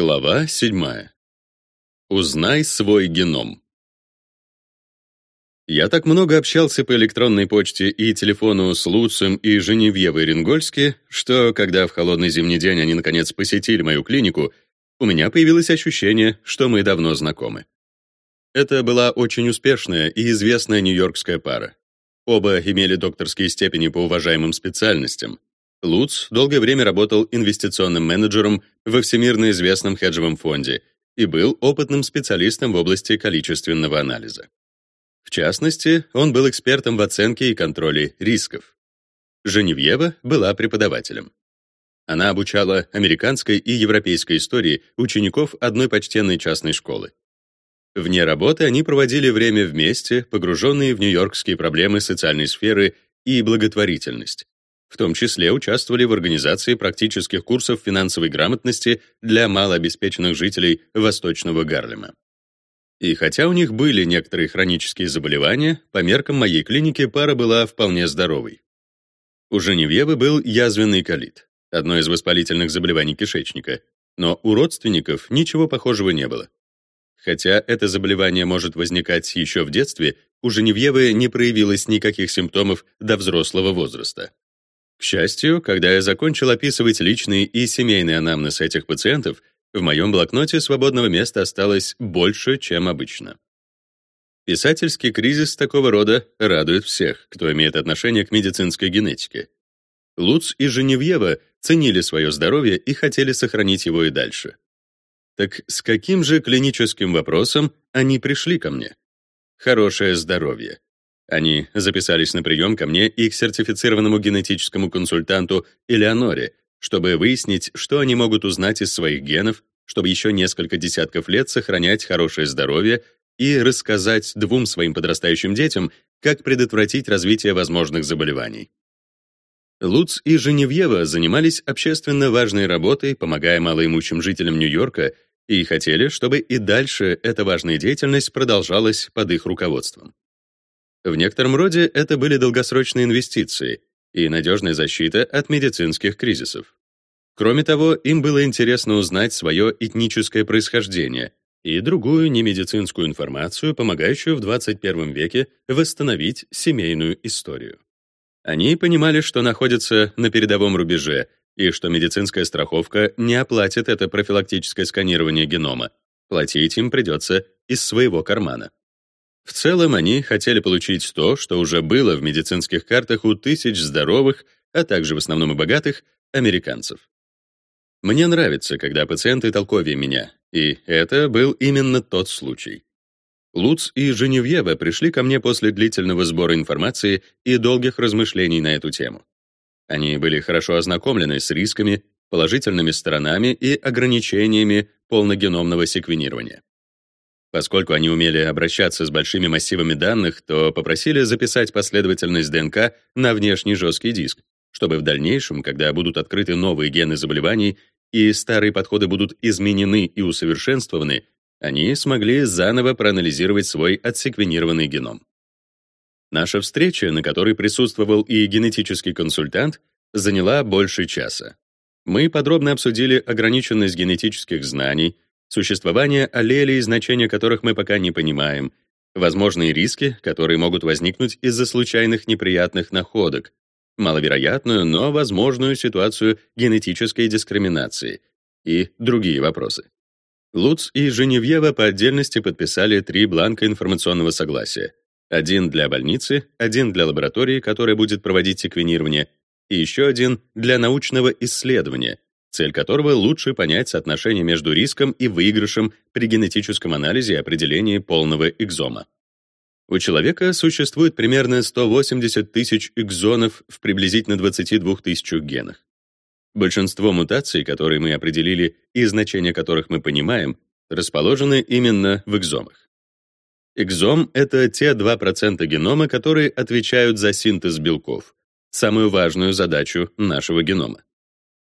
Глава 7. Узнай свой геном. Я так много общался по электронной почте и телефону с Луцем и Женевьевой Ренгольски, что, когда в холодный зимний день они наконец посетили мою клинику, у меня появилось ощущение, что мы давно знакомы. Это была очень успешная и известная нью-йоркская пара. Оба имели докторские степени по уважаемым специальностям, Луц долгое время работал инвестиционным менеджером во всемирно известном хеджевом фонде и был опытным специалистом в области количественного анализа. В частности, он был экспертом в оценке и контроле рисков. Женевьева была преподавателем. Она обучала американской и европейской истории учеников одной почтенной частной школы. Вне работы они проводили время вместе, погруженные в нью-йоркские проблемы социальной сферы и благотворительность, в том числе участвовали в организации практических курсов финансовой грамотности для малообеспеченных жителей Восточного Гарлема. И хотя у них были некоторые хронические заболевания, по меркам моей клиники пара была вполне здоровой. У Женевьевы был язвенный колит, одно из воспалительных заболеваний кишечника, но у родственников ничего похожего не было. Хотя это заболевание может возникать еще в детстве, у Женевьевы не проявилось никаких симптомов до взрослого возраста. К счастью, когда я закончил описывать личный и семейный анамнез этих пациентов, в моем блокноте свободного места осталось больше, чем обычно. Писательский кризис такого рода радует всех, кто имеет отношение к медицинской генетике. Луц и Женевьева ценили свое здоровье и хотели сохранить его и дальше. Так с каким же клиническим вопросом они пришли ко мне? Хорошее здоровье. Они записались на прием ко мне и к сертифицированному генетическому консультанту Элеоноре, чтобы выяснить, что они могут узнать из своих генов, чтобы еще несколько десятков лет сохранять хорошее здоровье и рассказать двум своим подрастающим детям, как предотвратить развитие возможных заболеваний. Луц и Женевьева занимались общественно важной работой, помогая малоимущим жителям Нью-Йорка, и хотели, чтобы и дальше эта важная деятельность продолжалась под их руководством. В некотором роде это были долгосрочные инвестиции и надежная защита от медицинских кризисов. Кроме того, им было интересно узнать свое этническое происхождение и другую немедицинскую информацию, помогающую в 21 веке восстановить семейную историю. Они понимали, что находятся на передовом рубеже и что медицинская страховка не оплатит это профилактическое сканирование генома. Платить им придется из своего кармана. В целом они хотели получить то, что уже было в медицинских картах у тысяч здоровых, а также в основном и богатых, американцев. Мне нравится, когда пациенты толковее меня, и это был именно тот случай. Луц и Женевьева пришли ко мне после длительного сбора информации и долгих размышлений на эту тему. Они были хорошо ознакомлены с рисками, положительными сторонами и ограничениями полногеномного секвенирования. Поскольку они умели обращаться с большими массивами данных, то попросили записать последовательность ДНК на внешний жесткий диск, чтобы в дальнейшем, когда будут открыты новые гены заболеваний и старые подходы будут изменены и усовершенствованы, они смогли заново проанализировать свой отсеквенированный геном. Наша встреча, на которой присутствовал и генетический консультант, заняла больше часа. Мы подробно обсудили ограниченность генетических знаний, существование аллелей, значения которых мы пока не понимаем, возможные риски, которые могут возникнуть из-за случайных неприятных находок, маловероятную, но возможную ситуацию генетической дискриминации и другие вопросы. Луц и Женевьева по отдельности подписали три бланка информационного согласия. Один для больницы, один для лаборатории, которая будет проводить секвенирование, и еще один для научного исследования, цель которого лучше понять соотношение между риском и выигрышем при генетическом анализе и определении полного экзома. У человека существует примерно 180 тысяч экзонов в приблизительно 22 тысячах генах. Большинство мутаций, которые мы определили и значения которых мы понимаем, расположены именно в экзомах. Экзом — это те 2% генома, которые отвечают за синтез белков, самую важную задачу нашего генома.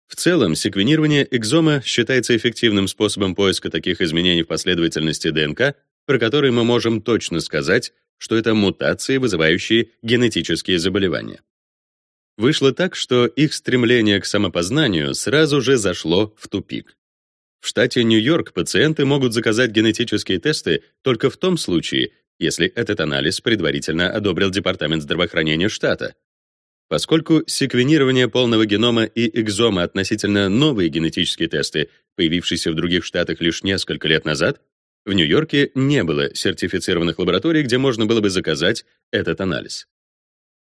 В целом, секвенирование экзома считается эффективным способом поиска таких изменений в последовательности ДНК, про которые мы можем точно сказать, что это мутации, вызывающие генетические заболевания. Вышло так, что их стремление к самопознанию сразу же зашло в тупик. В штате Нью-Йорк пациенты могут заказать генетические тесты только в том случае, если этот анализ предварительно одобрил Департамент здравоохранения штата. Поскольку секвенирование полного генома и экзома относительно новые генетические тесты, появившиеся в других штатах лишь несколько лет назад, в Нью-Йорке не было сертифицированных лабораторий, где можно было бы заказать этот анализ.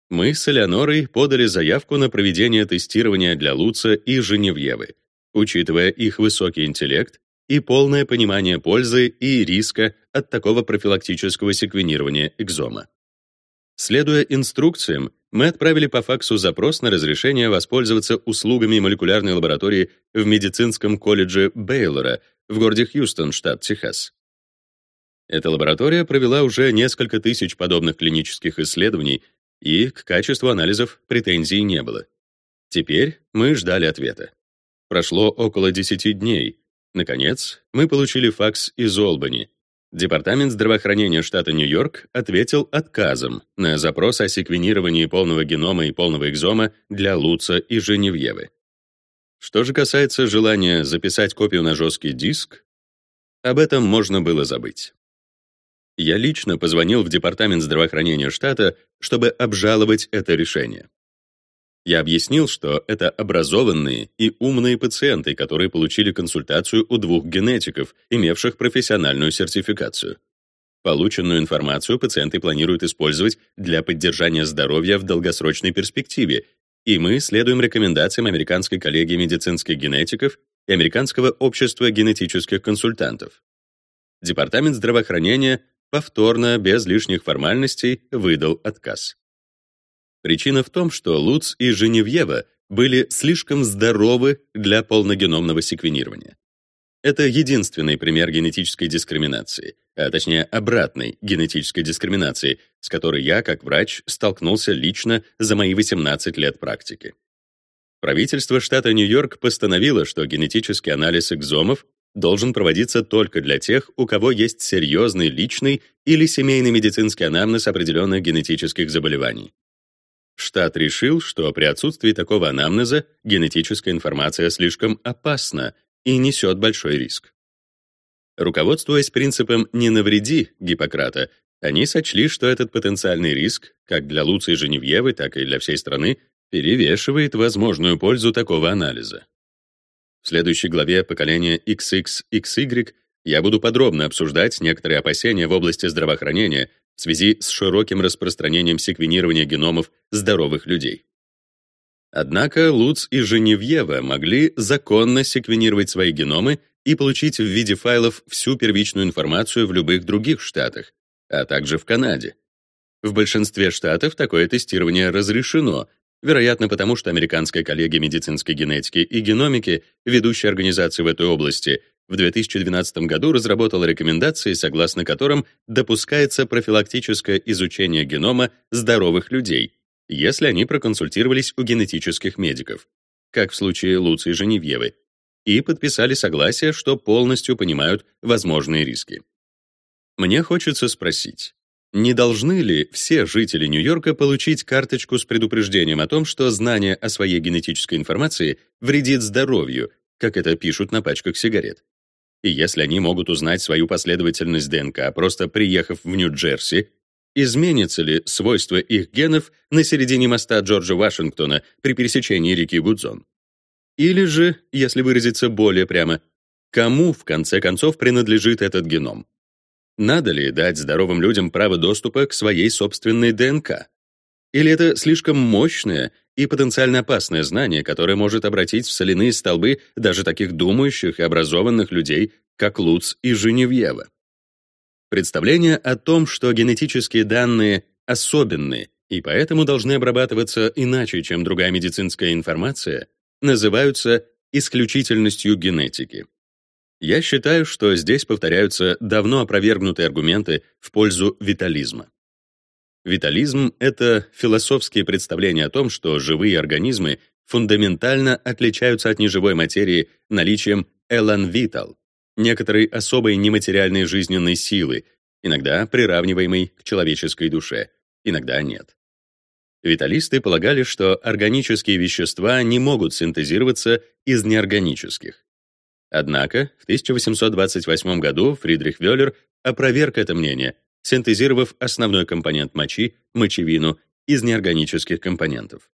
Мы с Элеонорой подали заявку на проведение тестирования для Луца и Женевьевы, учитывая их высокий интеллект и полное понимание пользы и риска от такого профилактического секвенирования экзома. Следуя инструкциям, мы отправили по факсу запрос на разрешение воспользоваться услугами молекулярной лаборатории в медицинском колледже Бейлора в городе Хьюстон, штат Техас. Эта лаборатория провела уже несколько тысяч подобных клинических исследований, и к качеству анализов претензий не было. Теперь мы ждали ответа. Прошло около 10 дней. Наконец, мы получили факс из Олбани, Департамент здравоохранения штата Нью-Йорк ответил отказом на запрос о секвенировании полного генома и полного экзома для Луца и Женевьевы. Что же касается желания записать копию на жесткий диск, об этом можно было забыть. Я лично позвонил в Департамент здравоохранения штата, чтобы обжаловать это решение. Я объяснил, что это образованные и умные пациенты, которые получили консультацию у двух генетиков, имевших профессиональную сертификацию. Полученную информацию пациенты планируют использовать для поддержания здоровья в долгосрочной перспективе, и мы следуем рекомендациям Американской коллегии медицинских генетиков и Американского общества генетических консультантов. Департамент здравоохранения повторно, без лишних формальностей, выдал отказ. Причина в том, что Луц и Женевьева были слишком здоровы для полногеномного секвенирования. Это единственный пример генетической дискриминации, а точнее обратной генетической дискриминации, с которой я, как врач, столкнулся лично за мои 18 лет практики. Правительство штата Нью-Йорк постановило, что генетический анализ экзомов должен проводиться только для тех, у кого есть серьезный личный или семейный медицинский анамнез определенных генетических заболеваний. Штат решил, что при отсутствии такого анамнеза генетическая информация слишком опасна и несет большой риск. Руководствуясь принципом «не навреди» Гиппократа, они сочли, что этот потенциальный риск, как для Луции Женевьевы, так и для всей страны, перевешивает возможную пользу такого анализа. В следующей главе поколения XXXY я буду подробно обсуждать некоторые опасения в области здравоохранения, в связи с широким распространением секвенирования геномов здоровых людей. Однако Луц и Женевьева могли законно секвенировать свои геномы и получить в виде файлов всю первичную информацию в любых других штатах, а также в Канаде. В большинстве штатов такое тестирование разрешено, вероятно, потому что Американская коллегия медицинской генетики и геномики, ведущая организация в этой области, в 2012 году разработала рекомендации, согласно которым допускается профилактическое изучение генома здоровых людей, если они проконсультировались у генетических медиков, как в случае Луции Женевьевы, и подписали согласие, что полностью понимают возможные риски. Мне хочется спросить, не должны ли все жители Нью-Йорка получить карточку с предупреждением о том, что знание о своей генетической информации вредит здоровью, как это пишут на пачках сигарет? И если они могут узнать свою последовательность ДНК, просто приехав в Нью-Джерси, изменится ли свойство их генов на середине моста Джорджа Вашингтона при пересечении реки Гудзон? Или же, если выразиться более прямо, кому в конце концов принадлежит этот геном? Надо ли дать здоровым людям право доступа к своей собственной ДНК? Или это слишком мощное и потенциально опасное знание, которое может обратить в соляные столбы даже таких думающих и образованных людей, как Луц и Женевьева? Представление о том, что генетические данные особенные и поэтому должны обрабатываться иначе, чем другая медицинская информация, называются исключительностью генетики. Я считаю, что здесь повторяются давно опровергнутые аргументы в пользу витализма. Витализм — это философские представления о том, что живые организмы фундаментально отличаются от неживой материи наличием элан витал, некоторой особой нематериальной жизненной силы, иногда приравниваемой к человеческой душе, иногда нет. Виталисты полагали, что органические вещества не могут синтезироваться из неорганических. Однако в 1828 году Фридрих Вёллер опроверг это мнение, синтезировав основной компонент мочи, мочевину, из неорганических компонентов.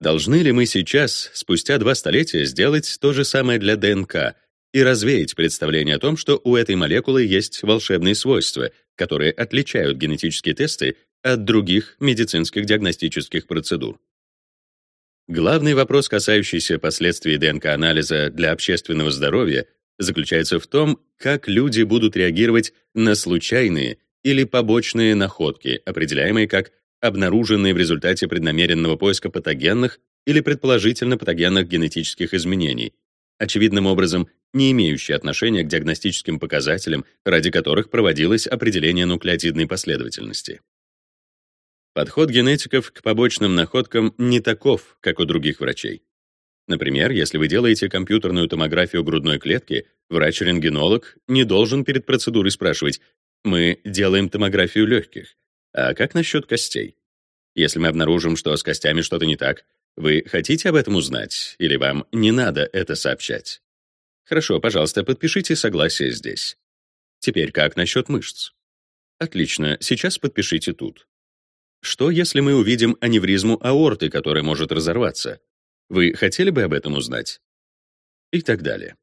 Должны ли мы сейчас, спустя два столетия, сделать то же самое для ДНК и развеять представление о том, что у этой молекулы есть волшебные свойства, которые отличают генетические тесты от других медицинских диагностических процедур? Главный вопрос, касающийся последствий ДНК-анализа для общественного здоровья, заключается в том, как люди будут реагировать на случайные или побочные находки, определяемые как обнаруженные в результате преднамеренного поиска патогенных или предположительно патогенных генетических изменений, очевидным образом не имеющие отношения к диагностическим показателям, ради которых проводилось определение нуклеотидной последовательности. Подход генетиков к побочным находкам не таков, как у других врачей. Например, если вы делаете компьютерную томографию грудной клетки, врач-рентгенолог не должен перед процедурой спрашивать «Мы делаем томографию легких, а как насчет костей? Если мы обнаружим, что с костями что-то не так, вы хотите об этом узнать или вам не надо это сообщать? Хорошо, пожалуйста, подпишите согласие здесь. Теперь как насчет мышц? Отлично, сейчас подпишите тут. Что, если мы увидим аневризму аорты, которая может разорваться? Вы хотели бы об этом узнать? И так далее.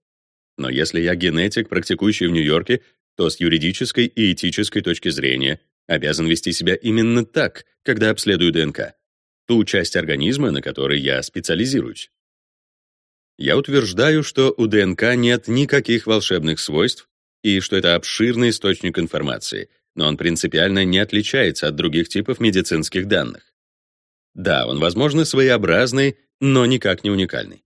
Но если я генетик, практикующий в Нью-Йорке, то с юридической и этической точки зрения обязан вести себя именно так, когда обследую ДНК, ту часть организма, на которой я специализируюсь. Я утверждаю, что у ДНК нет никаких волшебных свойств и что это обширный источник информации, но он принципиально не отличается от других типов медицинских данных. Да, он, возможно, своеобразный, но никак не уникальный.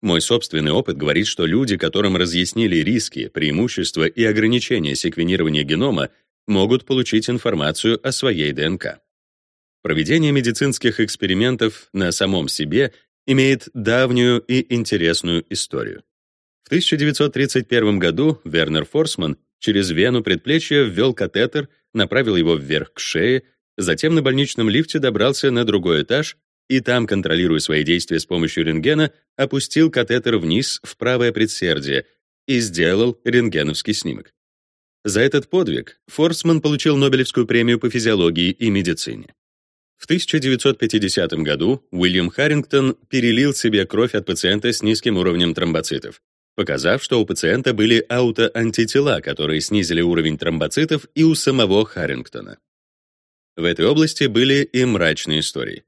Мой собственный опыт говорит, что люди, которым разъяснили риски, преимущества и ограничения секвенирования генома, могут получить информацию о своей ДНК. Проведение медицинских экспериментов на самом себе имеет давнюю и интересную историю. В 1931 году Вернер Форсман через вену предплечья ввел катетер, направил его вверх к шее, затем на больничном лифте добрался на другой этаж и там, контролируя свои действия с помощью рентгена, опустил катетер вниз в правое предсердие и сделал рентгеновский снимок. За этот подвиг Форсман получил Нобелевскую премию по физиологии и медицине. В 1950 году Уильям Харрингтон перелил себе кровь от пациента с низким уровнем тромбоцитов, показав, что у пациента были аутоантитела, которые снизили уровень тромбоцитов и у самого Харрингтона. В этой области были и мрачные истории.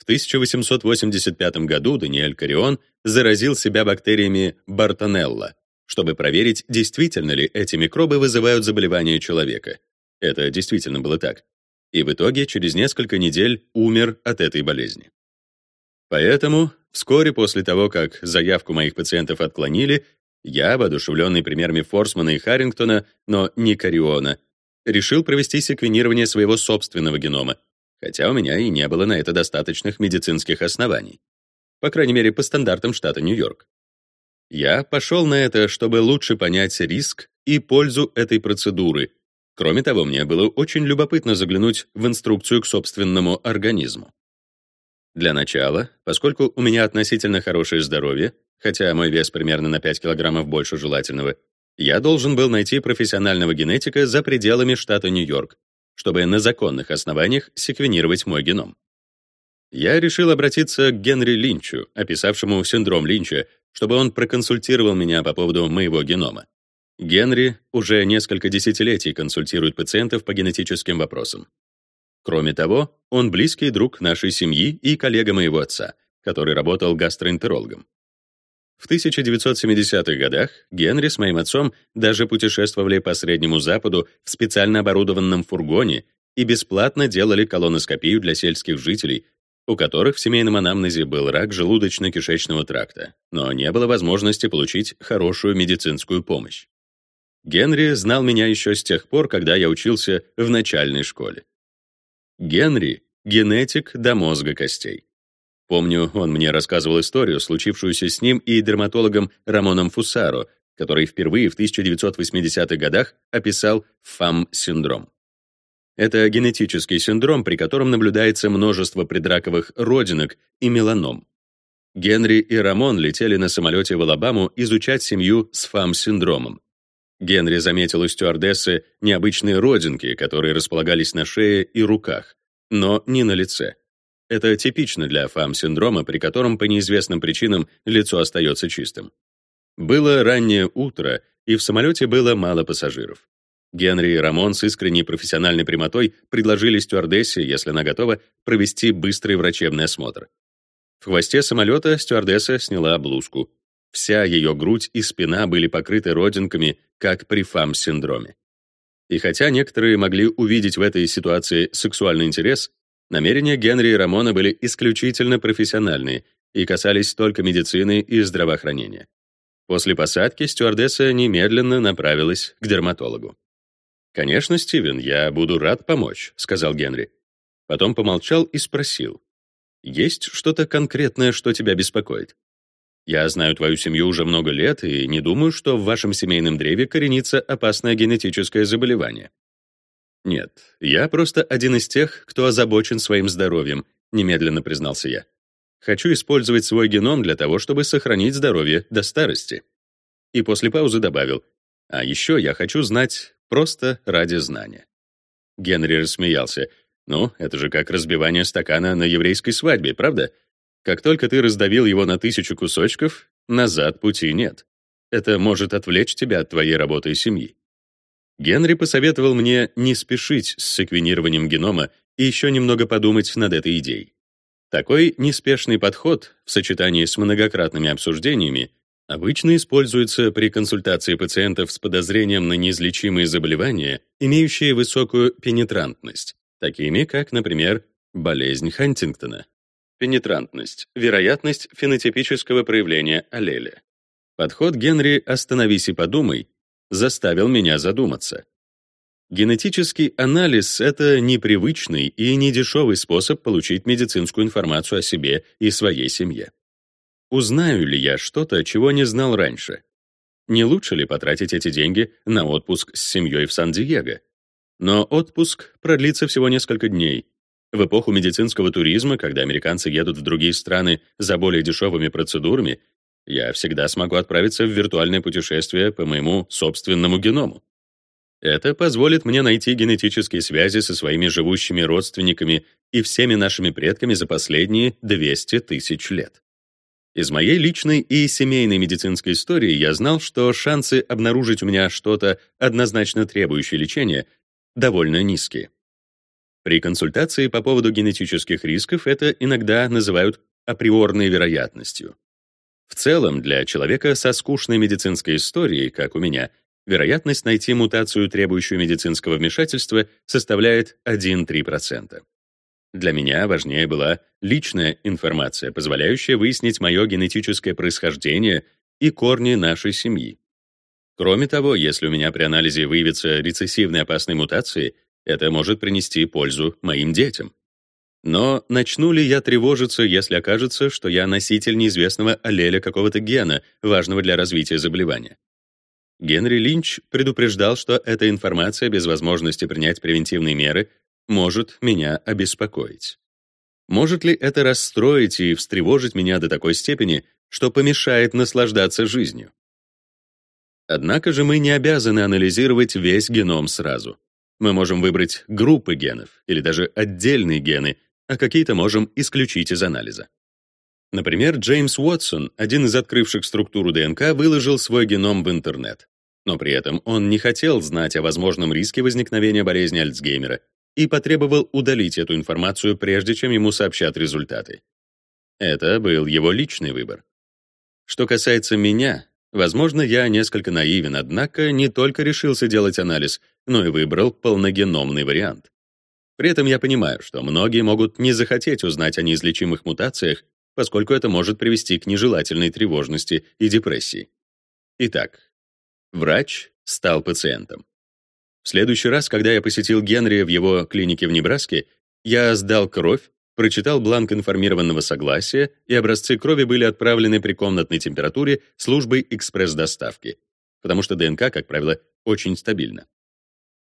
В 1885 году Даниэль Карион заразил себя бактериями Бартонелла, чтобы проверить, действительно ли эти микробы вызывают заболевание человека. Это действительно было так. И в итоге через несколько недель умер от этой болезни. Поэтому Вскоре после того, как заявку моих пациентов отклонили, я, воодушевленный примерами Форсмана и Харрингтона, но не Кариона, решил провести секвенирование своего собственного генома, хотя у меня и не было на это достаточных медицинских оснований. По крайней мере, по стандартам штата Нью-Йорк. Я пошел на это, чтобы лучше понять риск и пользу этой процедуры. Кроме того, мне было очень любопытно заглянуть в инструкцию к собственному организму. Для начала, поскольку у меня относительно хорошее здоровье, хотя мой вес примерно на 5 килограммов больше желательного, я должен был найти профессионального генетика за пределами штата Нью-Йорк, чтобы на законных основаниях секвенировать мой геном. Я решил обратиться к Генри Линчу, описавшему синдром Линча, чтобы он проконсультировал меня по поводу моего генома. Генри уже несколько десятилетий консультирует пациентов по генетическим вопросам. Кроме того, он близкий друг нашей семьи и коллега моего отца, который работал гастроэнтерологом. В 1970-х годах Генри с моим отцом даже путешествовали по Среднему Западу в специально оборудованном фургоне и бесплатно делали колоноскопию для сельских жителей, у которых в семейном анамнезе был рак желудочно-кишечного тракта, но не было возможности получить хорошую медицинскую помощь. Генри знал меня еще с тех пор, когда я учился в начальной школе. Генри — генетик до мозга костей. Помню, он мне рассказывал историю, случившуюся с ним и дерматологом Рамоном Фусаро, который впервые в 1980-х годах описал ФАМ-синдром. Это генетический синдром, при котором наблюдается множество предраковых родинок и меланом. Генри и Рамон летели на самолете в Алабаму изучать семью с ФАМ-синдромом. Генри заметил у стюардессы необычные родинки, которые располагались на шее и руках, но не на лице. Это типично для ФАМ-синдрома, при котором по неизвестным причинам лицо остается чистым. Было раннее утро, и в самолете было мало пассажиров. Генри и Рамон с искренней профессиональной прямотой предложили стюардессе, если она готова, провести быстрый врачебный осмотр. В хвосте самолета стюардесса сняла блузку. Вся ее грудь и спина были покрыты родинками, как при ФАМ-синдроме. И хотя некоторые могли увидеть в этой ситуации сексуальный интерес, намерения Генри и Рамона были исключительно профессиональные и касались только медицины и здравоохранения. После посадки стюардесса немедленно направилась к дерматологу. «Конечно, Стивен, я буду рад помочь», — сказал Генри. Потом помолчал и спросил. «Есть что-то конкретное, что тебя беспокоит?» Я знаю твою семью уже много лет и не думаю, что в вашем семейном древе коренится опасное генетическое заболевание. Нет, я просто один из тех, кто озабочен своим здоровьем, немедленно признался я. Хочу использовать свой геном для того, чтобы сохранить здоровье до старости. И после паузы добавил: "А еще я хочу знать просто ради знания". Генри рассмеялся. Ну, это же как разбивание стакана на еврейской свадьбе, правда? Как только ты раздавил его на тысячу кусочков, назад пути нет. Это может отвлечь тебя от твоей работы и семьи. Генри посоветовал мне не спешить с секвенированием генома и еще немного подумать над этой идеей. Такой неспешный подход в сочетании с многократными обсуждениями обычно используется при консультации пациентов с подозрением на неизлечимые заболевания, имеющие высокую пенетрантность, такими как, например, болезнь Хантингтона. Пенетрантность — вероятность фенотипического проявления аллеля. Подход Генри «остановись и подумай» заставил меня задуматься. Генетический анализ — это непривычный и недешевый способ получить медицинскую информацию о себе и своей семье. Узнаю ли я что-то, чего не знал раньше? Не лучше ли потратить эти деньги на отпуск с семьей в Сан-Диего? Но отпуск продлится всего несколько дней, в эпоху медицинского туризма, когда американцы едут в другие страны за более дешевыми процедурами, я всегда смогу отправиться в виртуальное путешествие по моему собственному геному. Это позволит мне найти генетические связи со своими живущими родственниками и всеми нашими предками за последние 200 тысяч лет. Из моей личной и семейной медицинской истории я знал, что шансы обнаружить у меня что-то однозначно требующее лечения довольно низкие. При консультации по поводу генетических рисков это иногда называют априорной вероятностью. В целом, для человека со скучной медицинской историей, как у меня, вероятность найти мутацию, требующую медицинского вмешательства, составляет 1-3%. Для меня важнее была личная информация, позволяющая выяснить мое генетическое происхождение и корни нашей семьи. Кроме того, если у меня при анализе выявится рецессивные опасные мутации, это может принести пользу моим детям. Но начну ли я тревожиться, если окажется, что я носитель неизвестного аллеля какого-то гена, важного для развития заболевания? Генри Линч предупреждал, что эта информация без возможности принять превентивные меры может меня обеспокоить. Может ли это расстроить и встревожить меня до такой степени, что помешает наслаждаться жизнью? Однако же мы не обязаны анализировать весь геном сразу. Мы можем выбрать группы генов или даже отдельные гены, а какие-то можем исключить из анализа. Например, Джеймс Уотсон, один из открывших структуру ДНК, выложил свой геном в интернет. Но при этом он не хотел знать о возможном риске возникновения болезни Альцгеймера и потребовал удалить эту информацию, прежде чем ему сообщат результаты. Это был его личный выбор. Что касается меня, Возможно, я несколько наивен, однако не только решился делать анализ, но и выбрал полногеномный вариант. При этом я понимаю, что многие могут не захотеть узнать о неизлечимых мутациях, поскольку это может привести к нежелательной тревожности и депрессии. Итак, врач стал пациентом. В следующий раз, когда я посетил Генри в его клинике в Небраске, я сдал кровь, прочитал бланк информированного согласия, и образцы крови были отправлены при комнатной температуре службой экспресс-доставки, потому что ДНК, как правило, очень стабильна.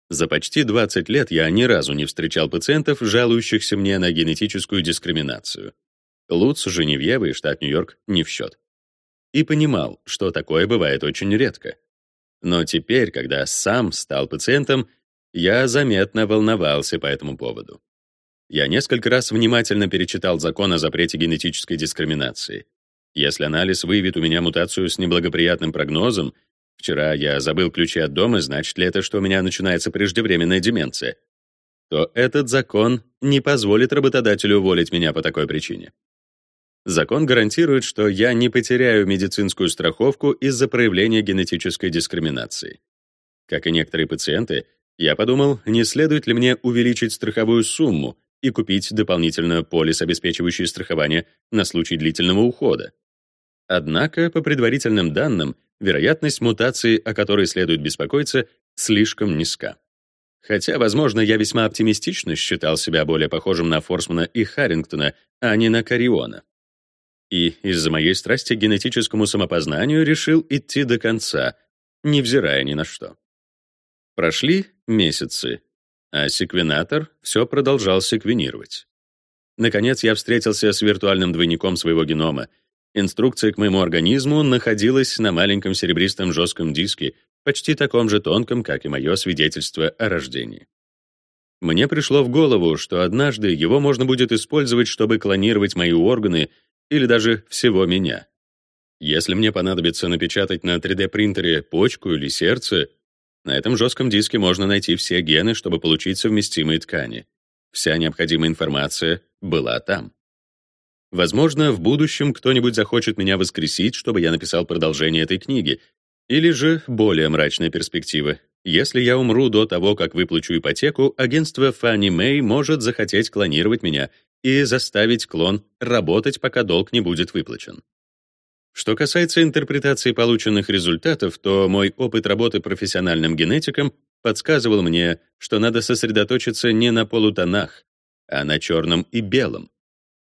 За почти 20 лет я ни разу не встречал пациентов, жалующихся мне на генетическую дискриминацию. Луц, Женевьева и штат Нью-Йорк не в счет. И понимал, что такое бывает очень редко. Но теперь, когда сам стал пациентом, я заметно волновался по этому поводу. Я несколько раз внимательно перечитал закон о запрете генетической дискриминации. Если анализ выявит у меня мутацию с неблагоприятным прогнозом, вчера я забыл ключи от дома, значит ли это, что у меня начинается преждевременная деменция, то этот закон не позволит работодателю уволить меня по такой причине. Закон гарантирует, что я не потеряю медицинскую страховку из-за проявления генетической дискриминации. Как и некоторые пациенты, я подумал, не следует ли мне увеличить страховую сумму и купить дополнительно полис, обеспечивающий страхование на случай длительного ухода. Однако, по предварительным данным, вероятность мутации, о которой следует беспокоиться, слишком низка. Хотя, возможно, я весьма оптимистично считал себя более похожим на Форсмана и Харрингтона, а не на Кариона и из-за моей страсти к генетическому самопознанию решил идти до конца, невзирая ни на что. Прошли месяцы, а секвенатор все продолжал секвенировать. Наконец я встретился с виртуальным двойником своего генома. Инструкция к моему организму находилась на маленьком серебристом жестком диске, почти таком же тонком, как и мое свидетельство о рождении. Мне пришло в голову, что однажды его можно будет использовать, чтобы клонировать мои органы или даже всего меня. Если мне понадобится напечатать на 3D-принтере почку или сердце, на этом жестком диске можно найти все гены, чтобы получить совместимые ткани. Вся необходимая информация была там. Возможно, в будущем кто-нибудь захочет меня воскресить, чтобы я написал продолжение этой книги, или же более мрачная перспектива. Если я умру до того, как выплачу ипотеку, агентство Fannie Mae может захотеть клонировать меня и заставить клон работать, пока долг не будет выплачен. Что касается интерпретации полученных результатов, то мой опыт работы профессиональным генетиком подсказывал мне, что надо сосредоточиться не на полутонах, а на черном и белом,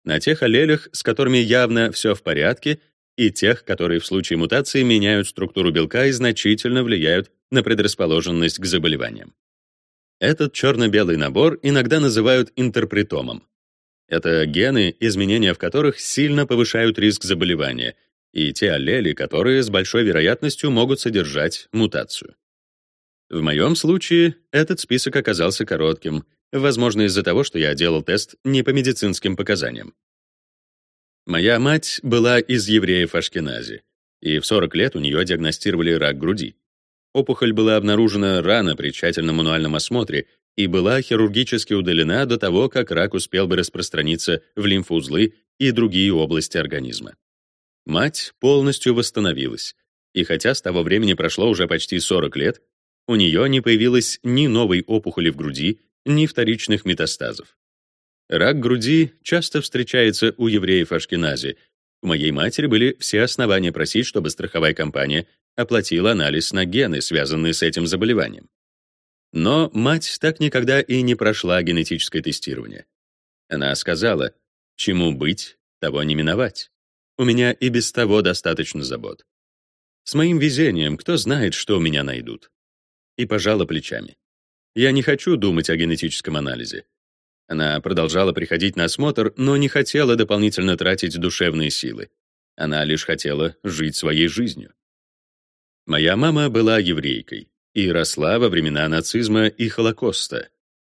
на тех аллелях, с которыми явно все в порядке, и тех, которые в случае мутации меняют структуру белка и значительно влияют на предрасположенность к заболеваниям. Этот черно-белый набор иногда называют интерпретомом. Это гены, изменения в которых сильно повышают риск заболевания, и те аллели, которые с большой вероятностью могут содержать мутацию. В моем случае этот список оказался коротким, возможно, из-за того, что я делал тест не по медицинским показаниям. Моя мать была из евреев Ашкенази, и в 40 лет у нее диагностировали рак груди. Опухоль была обнаружена рано при тщательном мануальном осмотре и была хирургически удалена до того, как рак успел бы распространиться в лимфоузлы и другие области организма. Мать полностью восстановилась, и хотя с того времени прошло уже почти 40 лет, у нее не появилось ни новой опухоли в груди, ни вторичных метастазов. Рак груди часто встречается у евреев Ашкенази. У моей матери были все основания просить, чтобы страховая компания оплатила анализ на гены, связанные с этим заболеванием. Но мать так никогда и не прошла генетическое тестирование. Она сказала, чему быть, того не миновать. У меня и без того достаточно забот. С моим везением кто знает, что меня найдут. И пожала плечами. Я не хочу думать о генетическом анализе. Она продолжала приходить на осмотр, но не хотела дополнительно тратить душевные силы. Она лишь хотела жить своей жизнью. Моя мама была еврейкой и росла во времена нацизма и Холокоста.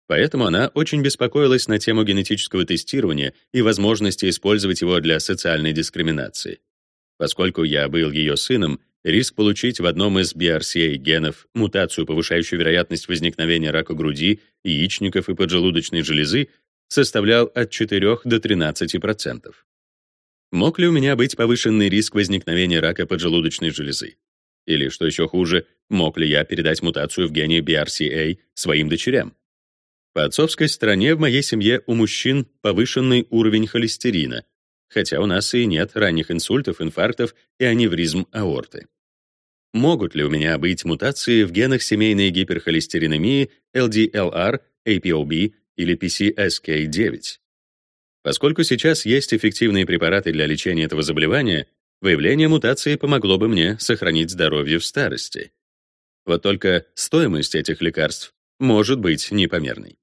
Поэтому она очень беспокоилась на тему генетического тестирования и возможности использовать его для социальной дискриминации. Поскольку я был ее сыном, риск получить в одном из BRCA генов мутацию, повышающую вероятность возникновения рака груди, яичников и поджелудочной железы, составлял от 4 до 13%. Мог ли у меня быть повышенный риск возникновения рака поджелудочной железы? Или, что еще хуже, мог ли я передать мутацию в гене BRCA своим дочерям? По отцовской стороне в моей семье у мужчин повышенный уровень холестерина, хотя у нас и нет ранних инсультов, инфарктов и аневризм аорты. Могут ли у меня быть мутации в генах семейной гиперхолестеринемии LDLR, APOB или PCSK9? Поскольку сейчас есть эффективные препараты для лечения этого заболевания, Выявление мутации помогло бы мне сохранить здоровье в старости. Вот только стоимость этих лекарств может быть непомерной.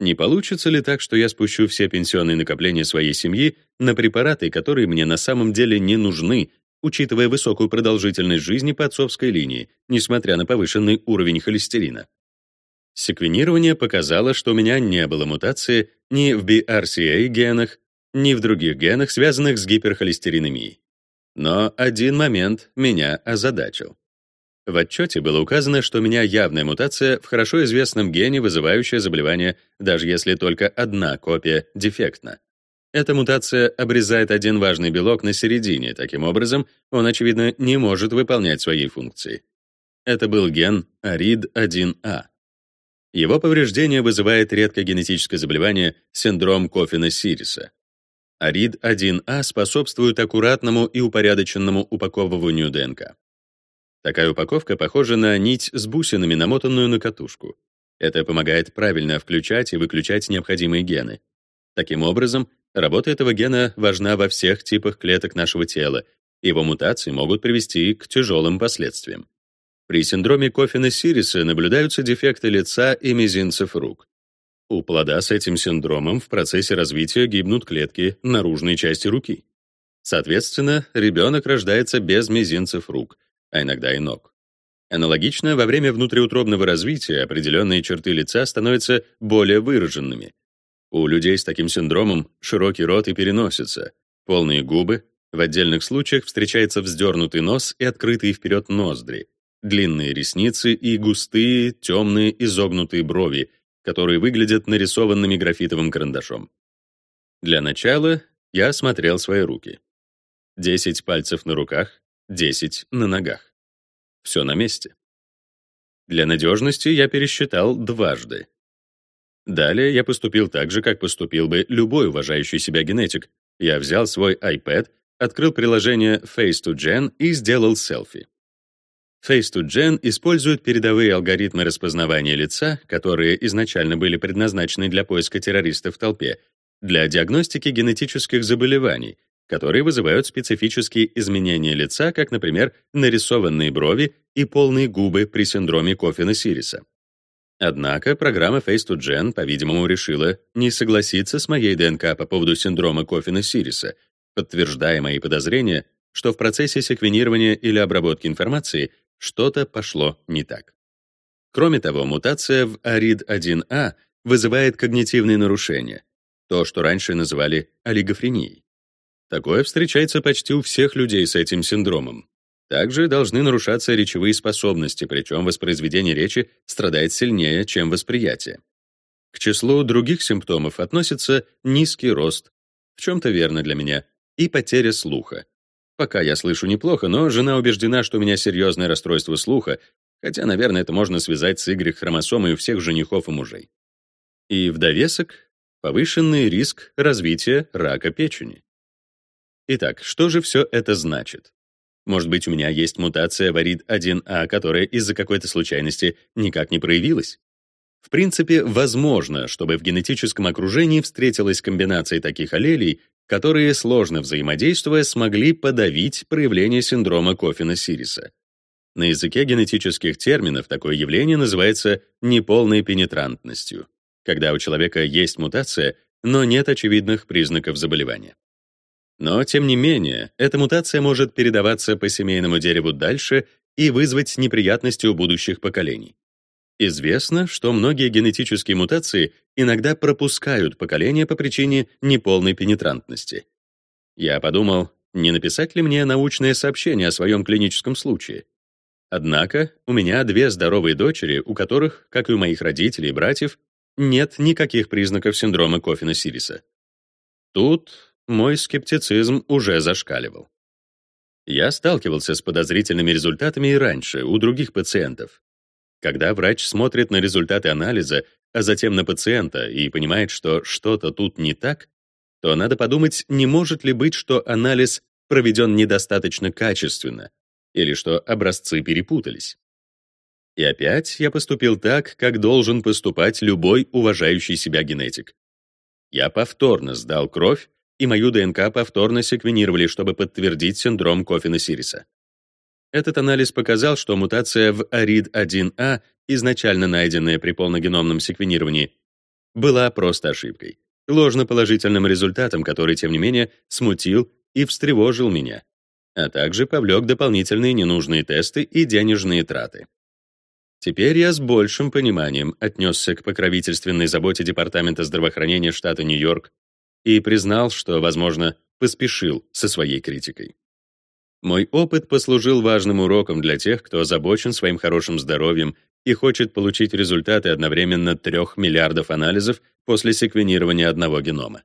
Не получится ли так, что я спущу все пенсионные накопления своей семьи на препараты, которые мне на самом деле не нужны, учитывая высокую продолжительность жизни по отцовской линии, несмотря на повышенный уровень холестерина? Секвенирование показало, что у меня не было мутации ни в BRCA генах, ни в других генах, связанных с гиперхолестеринемией. Но один момент меня озадачил. В отчете было указано, что у меня явная мутация в хорошо известном гене, вызывающая заболевание, даже если только одна копия дефектна. Эта мутация обрезает один важный белок на середине, таким образом, он, очевидно, не может выполнять своей функции. Это был ген ARID1A. Его повреждение вызывает редкогенетическое заболевание синдром Кофина-Сириса. ARID1A способствует аккуратному и упорядоченному упаковыванию ДНК. Такая упаковка похожа на нить с бусинами, намотанную на катушку. Это помогает правильно включать и выключать необходимые гены. Таким образом, работа этого гена важна во всех типах клеток нашего тела. Его мутации могут привести к тяжелым последствиям. При синдроме Кофина-Сириса наблюдаются дефекты лица и мизинцев рук. У плода с этим синдромом в процессе развития гибнут клетки наружной части руки. Соответственно, ребенок рождается без мизинцев рук — а иногда и ног. Аналогично, во время внутриутробного развития определенные черты лица становятся более выраженными. У людей с таким синдромом широкий рот и переносица, полные губы, в отдельных случаях встречается вздернутый нос и открытые вперед ноздри, длинные ресницы и густые, темные, изогнутые брови, которые выглядят нарисованными графитовым карандашом. Для начала я осмотрел свои руки. 10 пальцев на руках, 10 на ногах. Все на месте. Для надежности я пересчитал дважды. Далее я поступил так же, как поступил бы любой уважающий себя генетик. Я взял свой iPad, открыл приложение Face2Gen и сделал селфи. Face2Gen использует передовые алгоритмы распознавания лица, которые изначально были предназначены для поиска террористов в толпе, для диагностики генетических заболеваний, которые вызывают специфические изменения лица, как, например, нарисованные брови и полные губы при синдроме Кофина-Сириса. Однако программа Face2Gen, по-видимому, решила не согласиться с моей ДНК по поводу синдрома Кофина-Сириса, подтверждая мои подозрения, что в процессе секвенирования или обработки информации что-то пошло не так. Кроме того, мутация в ARID1A вызывает когнитивные нарушения, то, что раньше называли олигофренией. Такое встречается почти у всех людей с этим синдромом. Также должны нарушаться речевые способности, причем воспроизведение речи страдает сильнее, чем восприятие. К числу других симптомов относится низкий рост, в чем-то верно для меня, и потеря слуха. Пока я слышу неплохо, но жена убеждена, что у меня серьезное расстройство слуха, хотя, наверное, это можно связать с Y-хромосомой у всех женихов и мужей. И в довесок повышенный риск развития рака печени. Итак, что же все это значит? Может быть, у меня есть мутация варид-1А, которая из-за какой-то случайности никак не проявилась? В принципе, возможно, чтобы в генетическом окружении встретилась комбинация таких аллелей, которые, сложно взаимодействуя, смогли подавить проявление синдрома Кофина-Сириса. На языке генетических терминов такое явление называется неполной пенетрантностью, когда у человека есть мутация, но нет очевидных признаков заболевания. Но, тем не менее, эта мутация может передаваться по семейному дереву дальше и вызвать неприятности у будущих поколений. Известно, что многие генетические мутации иногда пропускают поколения по причине неполной пенетрантности. Я подумал, не написать ли мне научное сообщение о своем клиническом случае. Однако у меня две здоровые дочери, у которых, как и у моих родителей и братьев, нет никаких признаков синдрома Кофина-Сириса. Тут мой скептицизм уже зашкаливал. Я сталкивался с подозрительными результатами и раньше, у других пациентов. Когда врач смотрит на результаты анализа, а затем на пациента и понимает, что что-то тут не так, то надо подумать, не может ли быть, что анализ проведен недостаточно качественно или что образцы перепутались. И опять я поступил так, как должен поступать любой уважающий себя генетик. Я повторно сдал кровь и мою ДНК повторно секвенировали, чтобы подтвердить синдром Кофина-Сириса. Этот анализ показал, что мутация в ARID1A, изначально найденная при полногеномном секвенировании, была просто ошибкой, ложноположительным результатом, который, тем не менее, смутил и встревожил меня, а также повлек дополнительные ненужные тесты и денежные траты. Теперь я с большим пониманием отнесся к покровительственной заботе Департамента здравоохранения штата Нью-Йорк и признал, что, возможно, поспешил со своей критикой. Мой опыт послужил важным уроком для тех, кто озабочен своим хорошим здоровьем и хочет получить результаты одновременно 3 миллиардов анализов после секвенирования одного генома.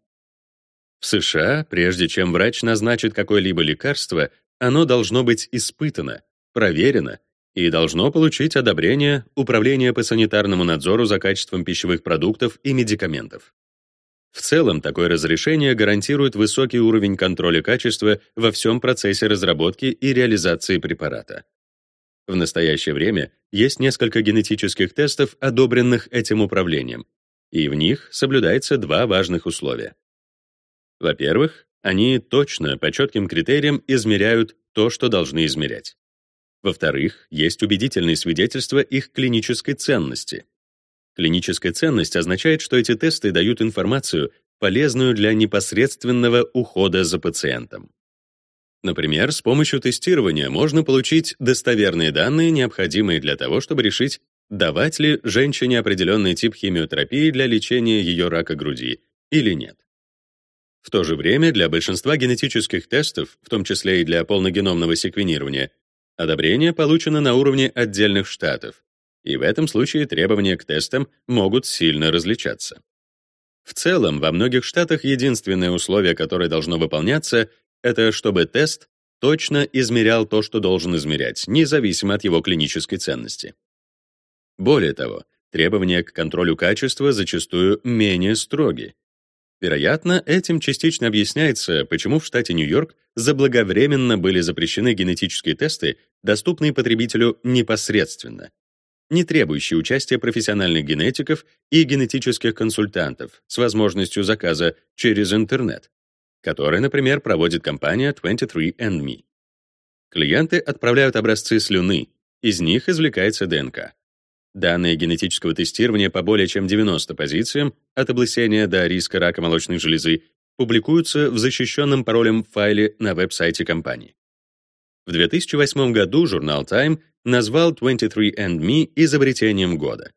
В США, прежде чем врач назначит какое-либо лекарство, оно должно быть испытано, проверено и должно получить одобрение Управления по санитарному надзору за качеством пищевых продуктов и медикаментов. В целом, такое разрешение гарантирует высокий уровень контроля качества во всем процессе разработки и реализации препарата. В настоящее время есть несколько генетических тестов, одобренных этим управлением, и в них соблюдается два важных условия. Во-первых, они точно, по четким критериям, измеряют то, что должны измерять. Во-вторых, есть убедительные свидетельства их клинической ценности. Клиническая ценность означает, что эти тесты дают информацию, полезную для непосредственного ухода за пациентом. Например, с помощью тестирования можно получить достоверные данные, необходимые для того, чтобы решить, давать ли женщине определенный тип химиотерапии для лечения ее рака груди или нет. В то же время для большинства генетических тестов, в том числе и для полногеномного секвенирования, одобрение получено на уровне отдельных штатов, и в этом случае требования к тестам могут сильно различаться. В целом, во многих штатах единственное условие, которое должно выполняться, это чтобы тест точно измерял то, что должен измерять, независимо от его клинической ценности. Более того, требования к контролю качества зачастую менее строги. Вероятно, этим частично объясняется, почему в штате Нью-Йорк заблаговременно были запрещены генетические тесты, доступные потребителю непосредственно, не требующие участия профессиональных генетиков и генетических консультантов с возможностью заказа через интернет, который, например, проводит компания 23andMe. Клиенты отправляют образцы слюны, из них извлекается ДНК. Данные генетического тестирования по более чем 90 позициям, от облысения до риска рака молочной железы, публикуются в защищенном паролем файле на веб-сайте компании. В 2008 году журнал Time назвал 23andMe изобретением года.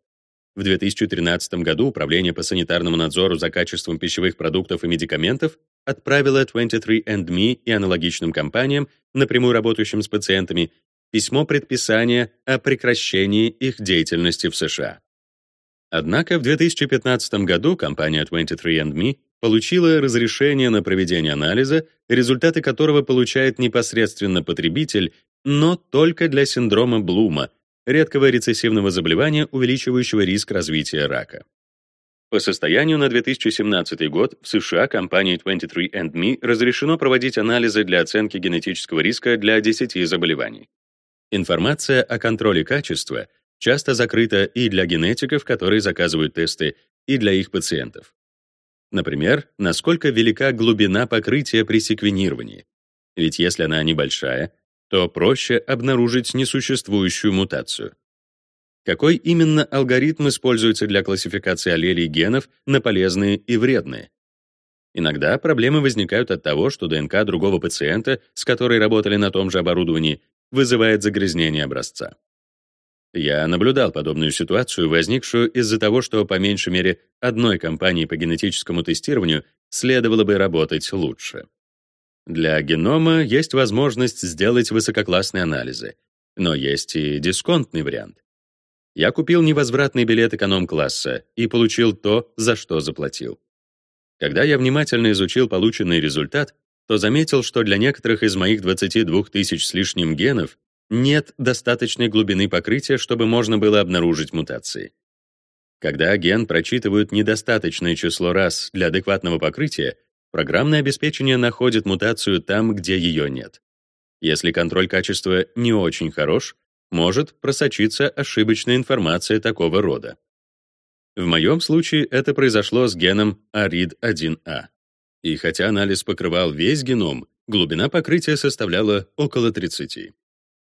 В 2013 году Управление по санитарному надзору за качеством пищевых продуктов и медикаментов отправило 23andMe и аналогичным компаниям, напрямую работающим с пациентами, письмо предписания о прекращении их деятельности в США. Однако в 2015 году компания 23andMe получила разрешение на проведение анализа, результаты которого получает непосредственно потребитель, но только для синдрома Блума, редкого рецессивного заболевания, увеличивающего риск развития рака. По состоянию на 2017 год в США компанией 23andMe разрешено проводить анализы для оценки генетического риска для 10 заболеваний. Информация о контроле качества часто закрыта и для генетиков, которые заказывают тесты, и для их пациентов. Например, насколько велика глубина покрытия при секвенировании. Ведь если она небольшая, то проще обнаружить несуществующую мутацию. Какой именно алгоритм используется для классификации аллелей генов на полезные и вредные? Иногда проблемы возникают от того, что ДНК другого пациента, с которой работали на том же оборудовании, вызывает загрязнение образца. Я наблюдал подобную ситуацию, возникшую из-за того, что по меньшей мере одной компании по генетическому тестированию следовало бы работать лучше. Для генома есть возможность сделать высококлассные анализы, но есть и дисконтный вариант. Я купил невозвратный билет эконом-класса и получил то, за что заплатил. Когда я внимательно изучил полученный результат, то заметил, что для некоторых из моих 22 тысяч с лишним генов нет достаточной глубины покрытия, чтобы можно было обнаружить мутации. Когда ген прочитывают недостаточное число раз для адекватного покрытия, программное обеспечение находит мутацию там, где ее нет. Если контроль качества не очень хорош, может просочиться ошибочная информация такого рода. В моем случае это произошло с геном ARID1A. И хотя анализ покрывал весь геном, глубина покрытия составляла около 30.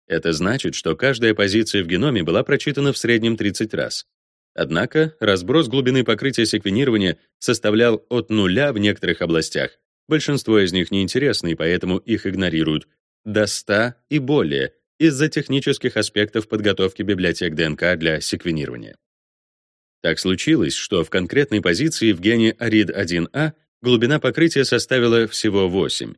Это значит, что каждая позиция в геноме была прочитана в среднем 30 раз. Однако разброс глубины покрытия секвенирования составлял от нуля в некоторых областях. Большинство из них неинтересны, и поэтому их игнорируют, до 100 и более из-за технических аспектов подготовки библиотек ДНК для секвенирования. Так случилось, что в конкретной позиции в гене ARID1A глубина покрытия составила всего 8.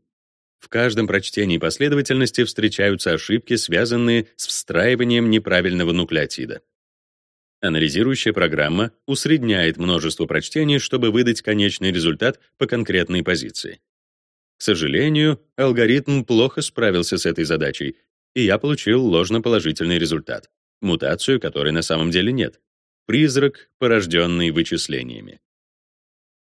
В каждом прочтении последовательности встречаются ошибки, связанные с встраиванием неправильного нуклеотида. Анализирующая программа усредняет множество прочтений, чтобы выдать конечный результат по конкретной позиции. К сожалению, алгоритм плохо справился с этой задачей, и я получил ложноположительный результат, мутацию, которой на самом деле нет. Призрак, порожденный вычислениями.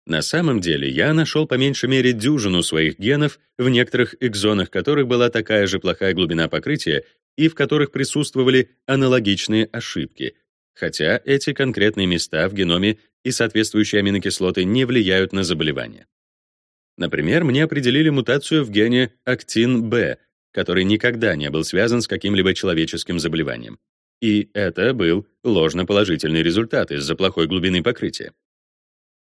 На самом деле я нашел по меньшей мере дюжину своих генов, в некоторых экзонах которых была такая же плохая глубина покрытия и в которых присутствовали аналогичные ошибки, хотя эти конкретные места в геноме и соответствующие аминокислоты не влияют на заболевание. Например, мне определили мутацию в гене актин-Б, который никогда не был связан с каким-либо человеческим заболеванием. И это был ложноположительный результат из-за плохой глубины покрытия.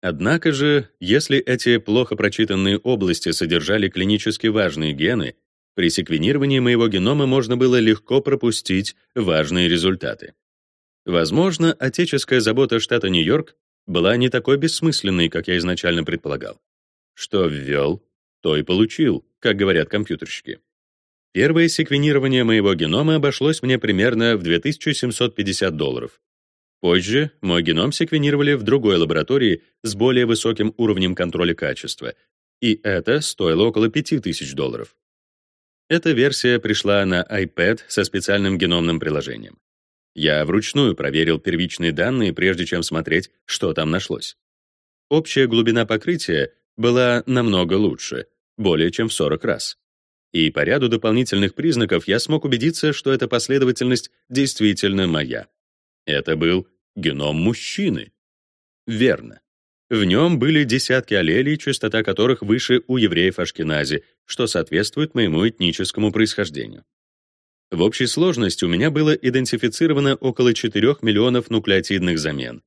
Однако же, если эти плохо прочитанные области содержали клинически важные гены, при секвенировании моего генома можно было легко пропустить важные результаты. Возможно, отеческая забота штата Нью-Йорк была не такой бессмысленной, как я изначально предполагал. Что ввел, то и получил, как говорят компьютерщики. Первое секвенирование моего генома обошлось мне примерно в 2750 долларов. Позже мой геном секвенировали в другой лаборатории с более высоким уровнем контроля качества, и это стоило около 5000 долларов. Эта версия пришла на iPad со специальным геномным приложением. Я вручную проверил первичные данные, прежде чем смотреть, что там нашлось. Общая глубина покрытия была намного лучше, более чем в 40 раз. И по ряду дополнительных признаков я смог убедиться, что эта последовательность действительно моя. Это был геном мужчины. Верно. В нем были десятки аллелей, частота которых выше у евреев Ашкенази, что соответствует моему этническому происхождению. В общей сложности у меня было идентифицировано около 4 миллионов нуклеотидных замен.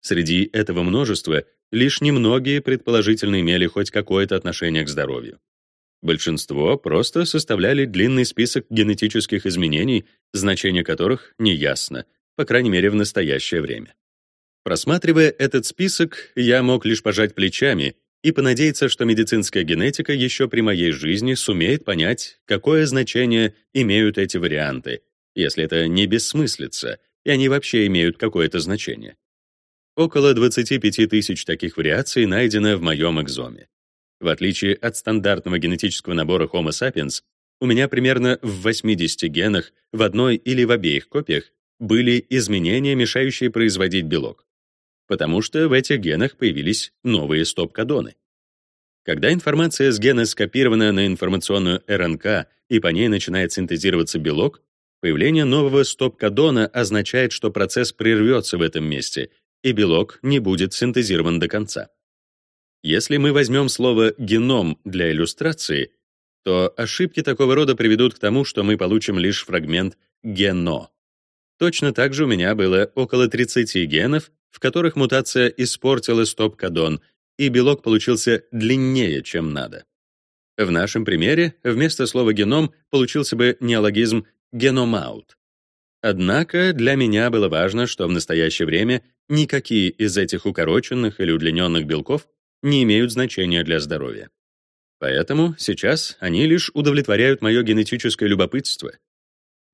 Среди этого множества лишь немногие предположительно имели хоть какое-то отношение к здоровью. Большинство просто составляли длинный список генетических изменений, значение которых неясно, по крайней мере в настоящее время. Просматривая этот список, я мог лишь пожать плечами и понадеяться, что медицинская генетика еще при моей жизни сумеет понять, какое значение имеют эти варианты, если это не бессмыслица, и они вообще имеют какое-то значение. Около 25 тысяч таких вариаций найдено в моем экзоме. В отличие от стандартного генетического набора Homo sapiens, у меня примерно в 80 генах в одной или в обеих копиях были изменения, мешающие производить белок потому что в этих генах появились новые стоп-кодоны. Когда информация с гена скопирована на информационную РНК и по ней начинает синтезироваться белок, появление нового стоп-кодона означает, что процесс прервется в этом месте, и белок не будет синтезирован до конца. Если мы возьмем слово «геном» для иллюстрации, то ошибки такого рода приведут к тому, что мы получим лишь фрагмент «гено». Точно так же у меня было около 30 генов, в которых мутация испортила стоп-кодон, и белок получился длиннее, чем надо. В нашем примере вместо слова «геном» получился бы неологизм «геномаут». Однако для меня было важно, что в настоящее время никакие из этих укороченных или удлиненных белков не имеют значения для здоровья. Поэтому сейчас они лишь удовлетворяют мое генетическое любопытство.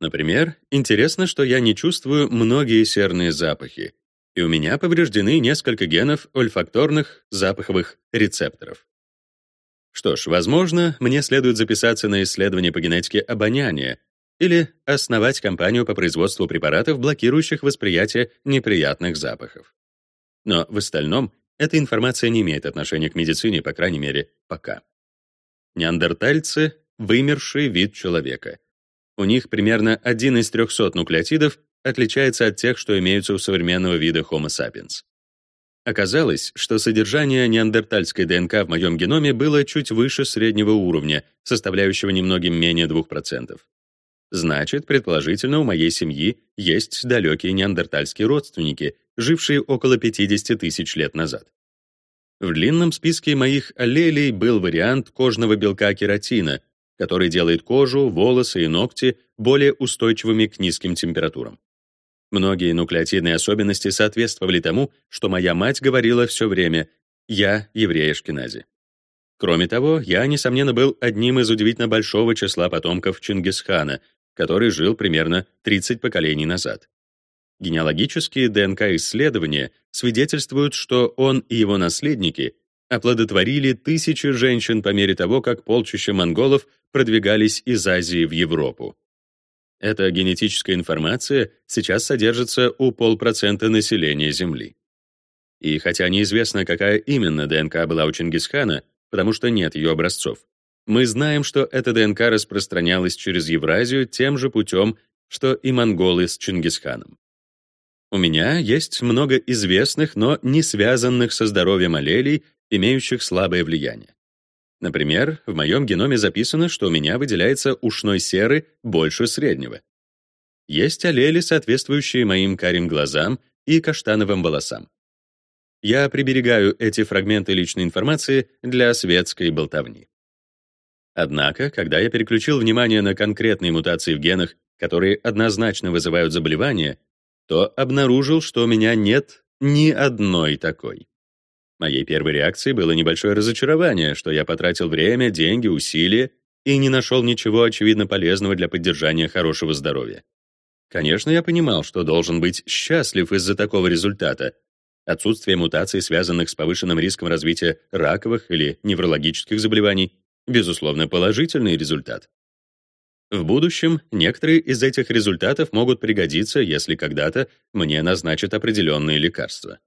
Например, интересно, что я не чувствую многие серные запахи, и у меня повреждены несколько генов ольфакторных запаховых рецепторов. Что ж, возможно, мне следует записаться на исследование по генетике обоняния или основать компанию по производству препаратов, блокирующих восприятие неприятных запахов. Но в остальном эта информация не имеет отношения к медицине, по крайней мере, пока. Неандертальцы — вымерший вид человека. У них примерно один из 300 нуклеотидов отличается от тех, что имеются у современного вида Homo sapiens. Оказалось, что содержание неандертальской ДНК в моем геноме было чуть выше среднего уровня, составляющего немногим менее 2%. Значит, предположительно, у моей семьи есть далекие неандертальские родственники, жившие около 50 тысяч лет назад. В длинном списке моих аллелей был вариант кожного белка кератина, который делает кожу, волосы и ногти более устойчивыми к низким температурам. Многие нуклеотидные особенности соответствовали тому, что моя мать говорила все время «я еврей Ашкенази». Кроме того, я, несомненно, был одним из удивительно большого числа потомков Чингисхана, который жил примерно 30 поколений назад. Генеалогические ДНК-исследования свидетельствуют, что он и его наследники оплодотворили тысячи женщин по мере того, как полчища монголов продвигались из Азии в Европу. Эта генетическая информация сейчас содержится у полпроцента населения Земли. И хотя неизвестно, какая именно ДНК была у Чингисхана, потому что нет ее образцов, мы знаем, что эта ДНК распространялась через Евразию тем же путем, что и монголы с Чингисханом. У меня есть много известных, но не связанных со здоровьем аллелей, имеющих слабое влияние. Например, в моем геноме записано, что у меня выделяется ушной серы больше среднего. Есть аллели, соответствующие моим карим глазам и каштановым волосам. Я приберегаю эти фрагменты личной информации для светской болтовни. Однако, когда я переключил внимание на конкретные мутации в генах, которые однозначно вызывают заболевания, то обнаружил, что у меня нет ни одной такой. Моей первой реакцией было небольшое разочарование, что я потратил время, деньги, усилия и не нашел ничего очевидно полезного для поддержания хорошего здоровья. Конечно, я понимал, что должен быть счастлив из-за такого результата. Отсутствие мутаций, связанных с повышенным риском развития раковых или неврологических заболеваний, безусловно, положительный результат. В будущем некоторые из этих результатов могут пригодиться, если когда-то мне назначат определенные лекарства.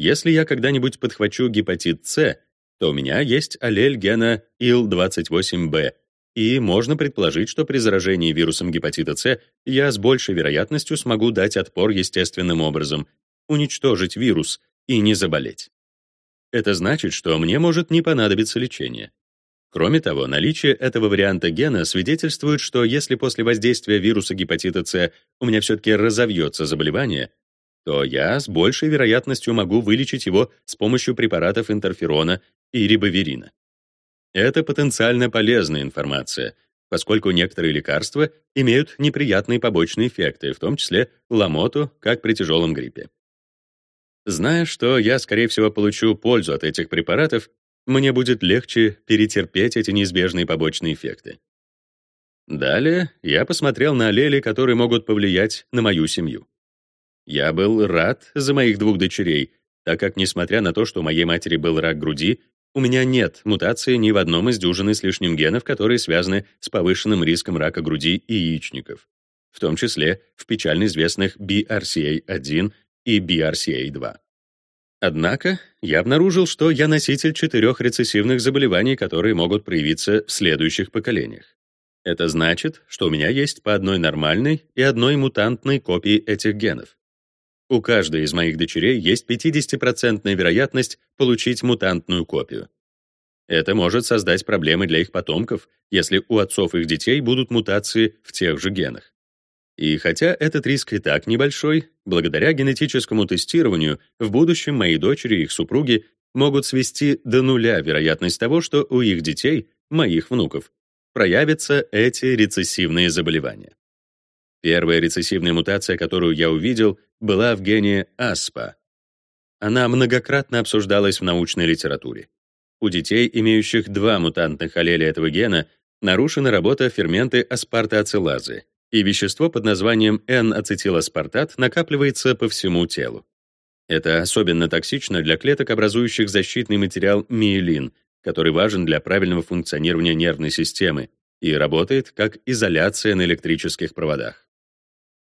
Если я когда-нибудь подхвачу гепатит С, то у меня есть аллель гена IL-28B, и можно предположить, что при заражении вирусом гепатита С я с большей вероятностью смогу дать отпор естественным образом, уничтожить вирус и не заболеть. Это значит, что мне может не понадобиться лечение. Кроме того, наличие этого варианта гена свидетельствует, что если после воздействия вируса гепатита С у меня все-таки разовьется заболевание, то я с большей вероятностью могу вылечить его с помощью препаратов интерферона и рибовирина. Это потенциально полезная информация, поскольку некоторые лекарства имеют неприятные побочные эффекты, в том числе ломоту, как при тяжелом гриппе. Зная, что я, скорее всего, получу пользу от этих препаратов, мне будет легче перетерпеть эти неизбежные побочные эффекты. Далее я посмотрел на аллели, которые могут повлиять на мою семью. Я был рад за моих двух дочерей, так как, несмотря на то, что у моей матери был рак груди, у меня нет мутации ни в одном из дюжины с лишним генов, которые связаны с повышенным риском рака груди и яичников, в том числе в печально известных BRCA1 и BRCA2. Однако я обнаружил, что я носитель четырех рецессивных заболеваний, которые могут проявиться в следующих поколениях. Это значит, что у меня есть по одной нормальной и одной мутантной копии этих генов. У каждой из моих дочерей есть 50% вероятность получить мутантную копию. Это может создать проблемы для их потомков, если у отцов их детей будут мутации в тех же генах. И хотя этот риск и так небольшой, благодаря генетическому тестированию в будущем мои дочери и их супруги могут свести до нуля вероятность того, что у их детей, моих внуков, проявятся эти рецессивные заболевания. Первая рецессивная мутация, которую я увидел, была в гене АСПА. Она многократно обсуждалась в научной литературе. У детей, имеющих два мутантных аллеля этого гена, нарушена работа ферменты аспартоацилазы, и вещество под названием N-ацетиласпартат накапливается по всему телу. Это особенно токсично для клеток, образующих защитный материал миелин, который важен для правильного функционирования нервной системы и работает как изоляция на электрических проводах.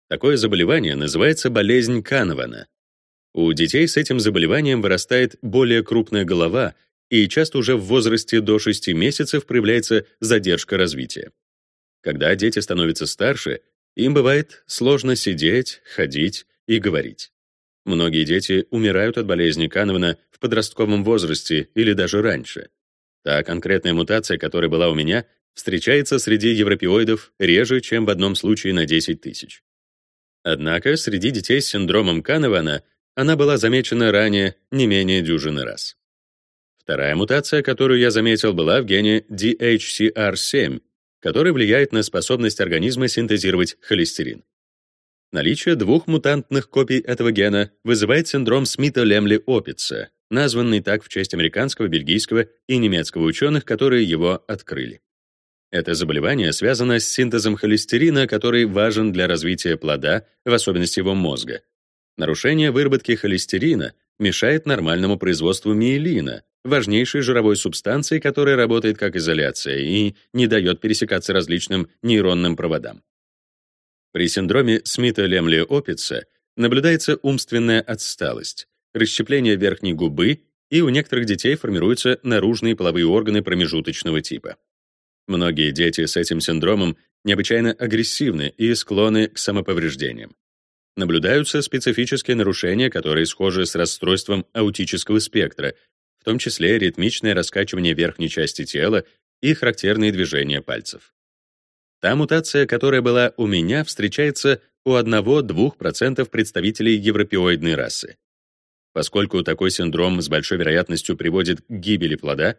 Такое заболевание называется болезнь Канована. У детей с этим заболеванием вырастает более крупная голова, и часто уже в возрасте до 6 месяцев проявляется задержка развития. Когда дети становятся старше, им бывает сложно сидеть, ходить и говорить. Многие дети умирают от болезни Канована в подростковом возрасте или даже раньше. Та конкретная мутация, которая была у меня, встречается среди европеоидов реже, чем в одном случае на 10 тысяч. Однако среди детей с синдромом Канована она была замечена ранее не менее дюжины раз. Вторая мутация, которую я заметил, была в гене DHCR7, который влияет на способность организма синтезировать холестерин. Наличие двух мутантных копий этого гена вызывает синдром Смита-Лемли-Опица, названный так в честь американского, бельгийского и немецкого ученых, которые его открыли. Это заболевание связано с синтезом холестерина, который важен для развития плода, в особенности его мозга. Нарушение выработки холестерина мешает нормальному производству миелина, важнейшей жировой субстанции, которая работает как изоляция и не дает пересекаться различным нейронным проводам. При синдроме Смита-Лемли-Опица наблюдается умственная отсталость, расщепление верхней губы, и у некоторых детей формируются наружные половые органы промежуточного типа. Многие дети с этим синдромом необычайно агрессивны и склонны к самоповреждениям. Наблюдаются специфические нарушения, которые схожи с расстройством аутического спектра, в том числе ритмичное раскачивание верхней части тела и характерные движения пальцев. Та мутация, которая была у меня, встречается у 1-2% представителей европеоидной расы. Поскольку такой синдром с большой вероятностью приводит к гибели плода,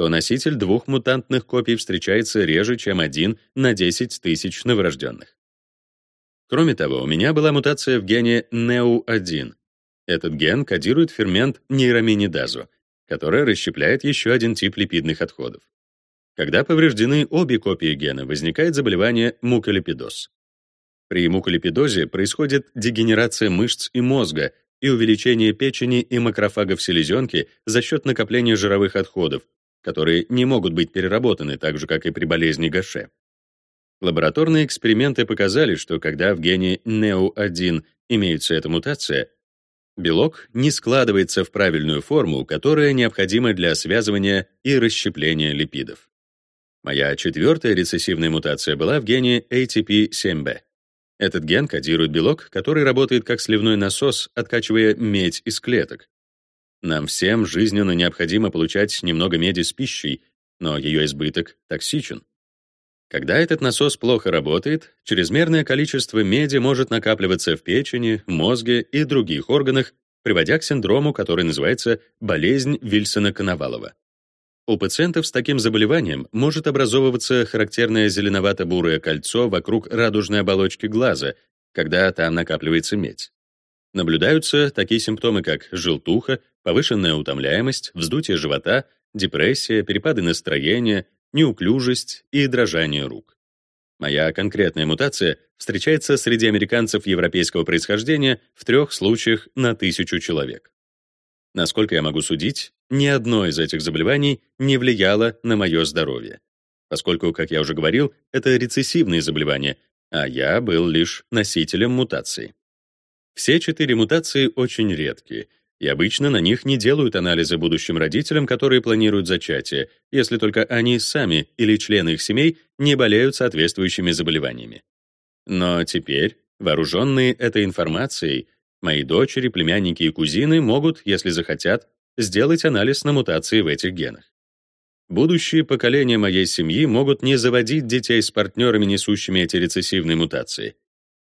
то носитель двух мутантных копий встречается реже, чем один на 10 тысяч новорожденных. Кроме того, у меня была мутация в гене NEU1. Этот ген кодирует фермент нейроминидазу, который расщепляет еще один тип липидных отходов. Когда повреждены обе копии гена, возникает заболевание муколипидоз. При муколипидозе происходит дегенерация мышц и мозга и увеличение печени и макрофагов селезенки за счет накопления жировых отходов, которые не могут быть переработаны так же, как и при болезни Гаше. Лабораторные эксперименты показали, что когда в гене NEO1 имеется эта мутация, белок не складывается в правильную форму, которая необходима для связывания и расщепления липидов. Моя четвертая рецессивная мутация была в гене ATP7B. Этот ген кодирует белок, который работает как сливной насос, откачивая медь из клеток, нам всем жизненно необходимо получать немного меди с пищей, но ее избыток токсичен. Когда этот насос плохо работает, чрезмерное количество меди может накапливаться в печени, мозге и других органах, приводя к синдрому, который называется болезнь Вильсона-Коновалова. У пациентов с таким заболеванием может образовываться характерное зеленовато-бурое кольцо вокруг радужной оболочки глаза, когда там накапливается медь. Наблюдаются такие симптомы, как желтуха, повышенная утомляемость, вздутие живота, депрессия, перепады настроения, неуклюжесть и дрожание рук. Моя конкретная мутация встречается среди американцев европейского происхождения в трех случаях на тысячу человек. Насколько я могу судить, ни одно из этих заболеваний не влияло на мое здоровье, поскольку, как я уже говорил, это рецессивные заболевания, а я был лишь носителем мутации. Все четыре мутации очень редкие, и обычно на них не делают анализы будущим родителям, которые планируют зачатие, если только они сами или члены их семей не болеют соответствующими заболеваниями. Но теперь, вооруженные этой информацией, мои дочери, племянники и кузины могут, если захотят, сделать анализ на мутации в этих генах. Будущие поколения моей семьи могут не заводить детей с партнерами, несущими эти рецессивные мутации,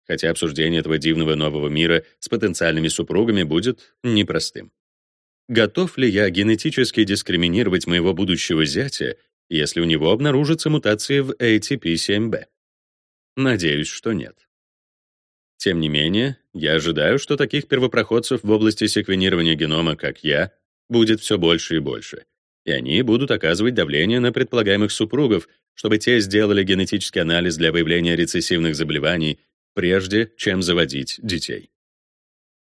хотя обсуждение этого дивного нового мира с потенциальными супругами будет непростым. Готов ли я генетически дискриминировать моего будущего зятя, если у него обнаружатся мутации в ATP7B? Надеюсь, что нет. Тем не менее, я ожидаю, что таких первопроходцев в области секвенирования генома, как я, будет все больше и больше, и они будут оказывать давление на предполагаемых супругов, чтобы те сделали генетический анализ для выявления рецессивных заболеваний прежде чем заводить детей.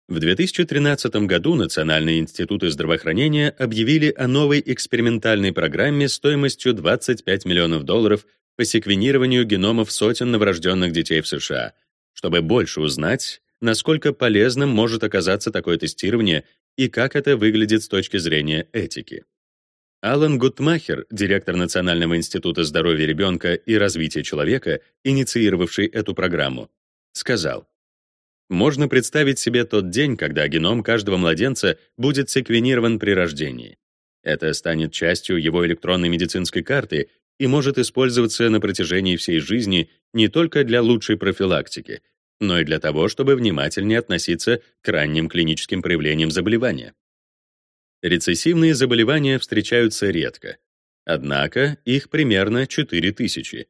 В 2013 году Национальные институты здравоохранения объявили о новой экспериментальной программе стоимостью 25 миллионов долларов по секвенированию геномов сотен новорожденных детей в США, чтобы больше узнать, насколько полезным может оказаться такое тестирование и как это выглядит с точки зрения этики. Алан Гутмахер, директор Национального института здоровья ребенка и развития человека, инициировавший эту программу, сказал, «Можно представить себе тот день, когда геном каждого младенца будет секвенирован при рождении. Это станет частью его электронной медицинской карты, и может использоваться на протяжении всей жизни не только для лучшей профилактики, но и для того, чтобы внимательнее относиться к ранним клиническим проявлениям заболевания. Рецессивные заболевания встречаются редко, однако их примерно 4000,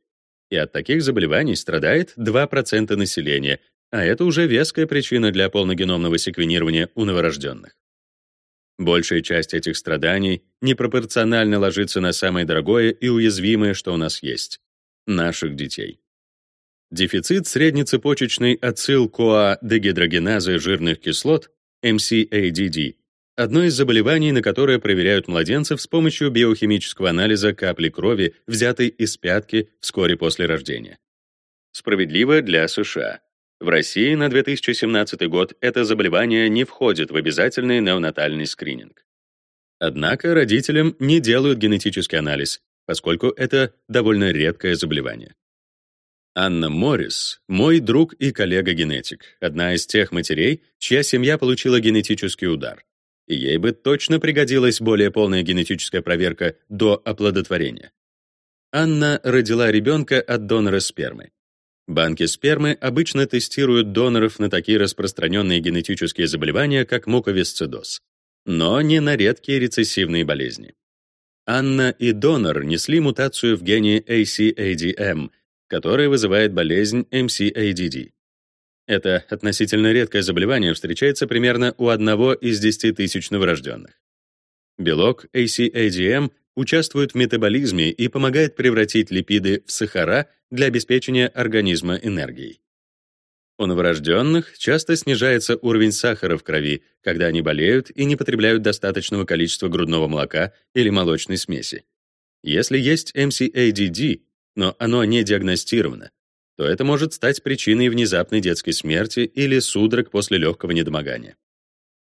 и от таких заболеваний страдает 2% населения, а это уже веская причина для полногеномного секвенирования у новорожденных. Большая часть этих страданий непропорционально ложится на самое дорогое и уязвимое, что у нас есть — наших детей. Дефицит среднецепочечной ацил-коа-дегидрогеназы жирных кислот, MCADD, одно из заболеваний, на которое проверяют младенцев с помощью биохимического анализа капли крови, взятой из пятки вскоре после рождения. Справедливо для США. В России на 2017 год это заболевание не входит в обязательный неонатальный скрининг. Однако родителям не делают генетический анализ, поскольку это довольно редкое заболевание. Анна Моррис — мой друг и коллега-генетик, одна из тех матерей, чья семья получила генетический удар. И ей бы точно пригодилась более полная генетическая проверка до оплодотворения. Анна родила ребенка от донора спермы. Банки спермы обычно тестируют доноров на такие распространенные генетические заболевания, как муковисцидоз, но не на редкие рецессивные болезни. Анна и донор несли мутацию в гене ACADM, которая вызывает болезнь MCADD. Это относительно редкое заболевание встречается примерно у одного из 10 тысяч новорожденных. Белок ACADM участвует в метаболизме и помогает превратить липиды в сахара для обеспечения организма энергией. У новорожденных часто снижается уровень сахара в крови, когда они болеют и не потребляют достаточного количества грудного молока или молочной смеси. Если есть MCADD, но оно не диагностировано, то это может стать причиной внезапной детской смерти или судорог после легкого недомогания.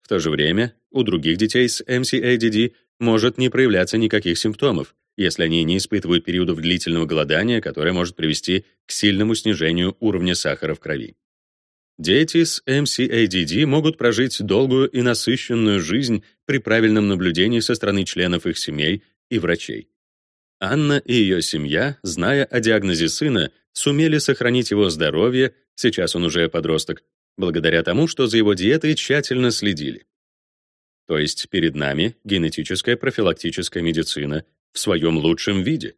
В то же время у других детей с MCADD может не проявляться никаких симптомов, если они не испытывают периодов длительного голодания, которое может привести к сильному снижению уровня сахара в крови. Дети с MCADD могут прожить долгую и насыщенную жизнь при правильном наблюдении со стороны членов их семей и врачей. Анна и ее семья, зная о диагнозе сына, сумели сохранить его здоровье, сейчас он уже подросток, благодаря тому, что за его диетой тщательно следили. То есть перед нами генетическая профилактическая медицина в своем лучшем виде.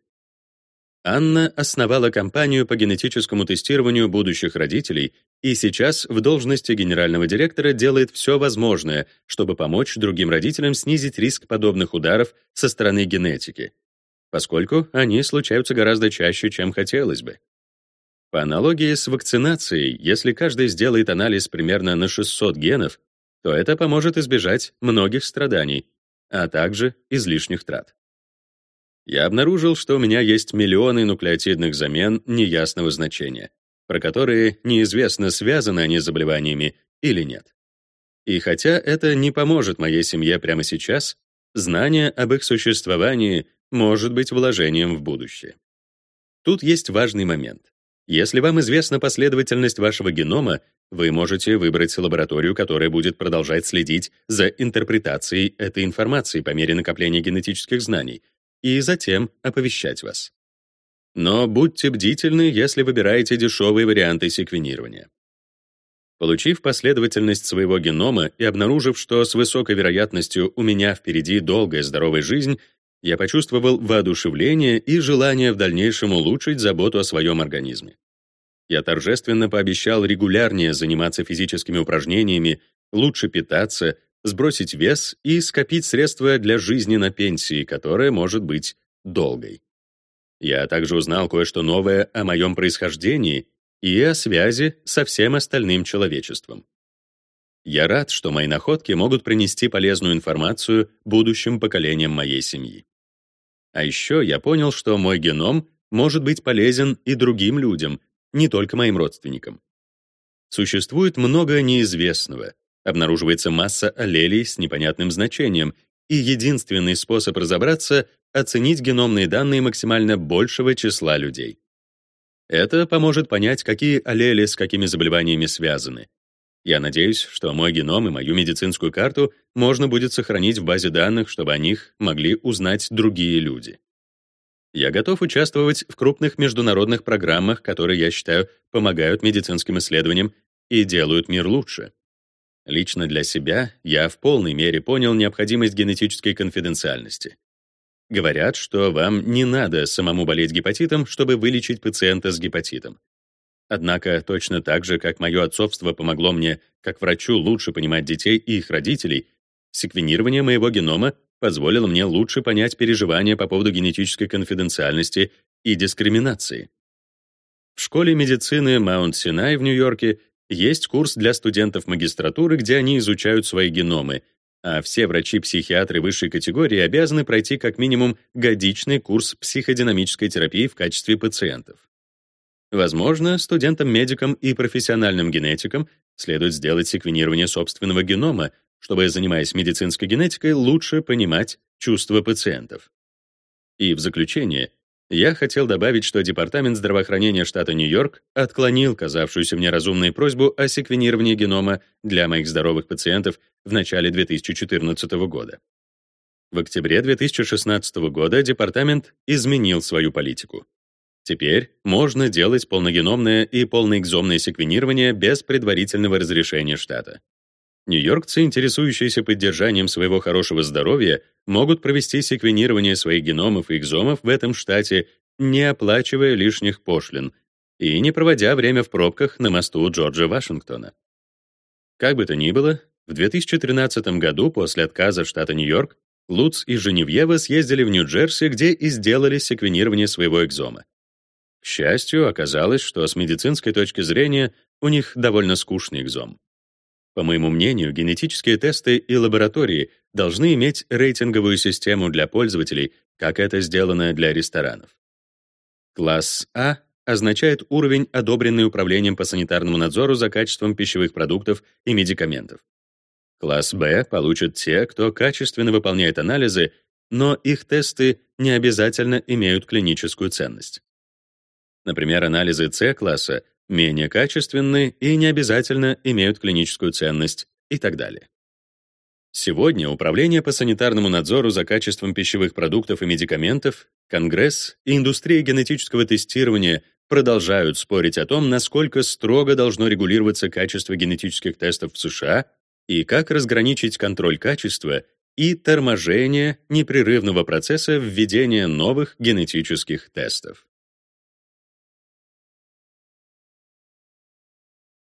Анна основала компанию по генетическому тестированию будущих родителей и сейчас в должности генерального директора делает все возможное, чтобы помочь другим родителям снизить риск подобных ударов со стороны генетики, поскольку они случаются гораздо чаще, чем хотелось бы. По аналогии с вакцинацией, если каждый сделает анализ примерно на 600 генов, то это поможет избежать многих страданий, а также излишних трат. Я обнаружил, что у меня есть миллионы нуклеотидных замен неясного значения, про которые неизвестно, связаны они с заболеваниями или нет. И хотя это не поможет моей семье прямо сейчас, знание об их существовании может быть вложением в будущее. Тут есть важный момент. Если вам известна последовательность вашего генома, вы можете выбрать лабораторию, которая будет продолжать следить за интерпретацией этой информации по мере накопления генетических знаний, и затем оповещать вас. Но будьте бдительны, если выбираете дешевые варианты секвенирования. Получив последовательность своего генома и обнаружив, что с высокой вероятностью у меня впереди долгая здоровая жизнь, я почувствовал воодушевление и желание в дальнейшем улучшить заботу о своем организме. Я торжественно пообещал регулярнее заниматься физическими упражнениями, лучше питаться, сбросить вес и скопить средства для жизни на пенсии, которая может быть долгой. Я также узнал кое-что новое о моем происхождении и о связи со всем остальным человечеством. Я рад, что мои находки могут принести полезную информацию будущим поколениям моей семьи. А еще я понял, что мой геном может быть полезен и другим людям, не только моим родственникам. Существует много неизвестного, обнаруживается масса аллелей с непонятным значением, и единственный способ разобраться — оценить геномные данные максимально большего числа людей. Это поможет понять, какие аллели с какими заболеваниями связаны. Я надеюсь, что мой геном и мою медицинскую карту можно будет сохранить в базе данных, чтобы о них могли узнать другие люди. Я готов участвовать в крупных международных программах, которые, я считаю, помогают медицинским исследованиям и делают мир лучше. Лично для себя я в полной мере понял необходимость генетической конфиденциальности. Говорят, что вам не надо самому болеть гепатитом, чтобы вылечить пациента с гепатитом. Однако точно так же, как мое отцовство помогло мне, как врачу, лучше понимать детей и их родителей, секвенирование моего генома позволило мне лучше понять переживания по поводу генетической конфиденциальности и дискриминации. В школе медицины Маунт-Синай в Нью-Йорке есть курс для студентов магистратуры, где они изучают свои геномы, а все врачи-психиатры высшей категории обязаны пройти как минимум годичный курс психодинамической терапии в качестве пациентов. Возможно, студентам-медикам и профессиональным генетикам следует сделать секвенирование собственного генома, чтобы, занимаясь медицинской генетикой, лучше понимать чувства пациентов. И в заключение, я хотел добавить, что Департамент здравоохранения штата Нью-Йорк отклонил казавшуюся мне разумной просьбу о секвенировании генома для моих здоровых пациентов в начале 2014 года. В октябре 2016 года департамент изменил свою политику. Теперь можно делать полногеномное и полноэкзомное секвенирование без предварительного разрешения штата. Нью-йоркцы, интересующиеся поддержанием своего хорошего здоровья, могут провести секвенирование своих геномов и экзомов в этом штате, не оплачивая лишних пошлин и не проводя время в пробках на мосту Джорджа Вашингтона. Как бы то ни было, в 2013 году после отказа штата Нью-Йорк Луц и Женевьева съездили в Нью-Джерси, где и сделали секвенирование своего экзома. К счастью, оказалось, что с медицинской точки зрения у них довольно скучный экзом. По моему мнению, генетические тесты и лаборатории должны иметь рейтинговую систему для пользователей, как это сделано для ресторанов. Класс А означает уровень, одобренный Управлением по санитарному надзору за качеством пищевых продуктов и медикаментов. Класс Б получат те, кто качественно выполняет анализы, но их тесты не обязательно имеют клиническую ценность. Например, анализы С-класса менее качественны и не обязательно имеют клиническую ценность и так далее. Сегодня Управление по санитарному надзору за качеством пищевых продуктов и медикаментов, Конгресс и индустрия генетического тестирования продолжают спорить о том, насколько строго должно регулироваться качество генетических тестов в США и как разграничить контроль качества и торможение непрерывного процесса введения новых генетических тестов.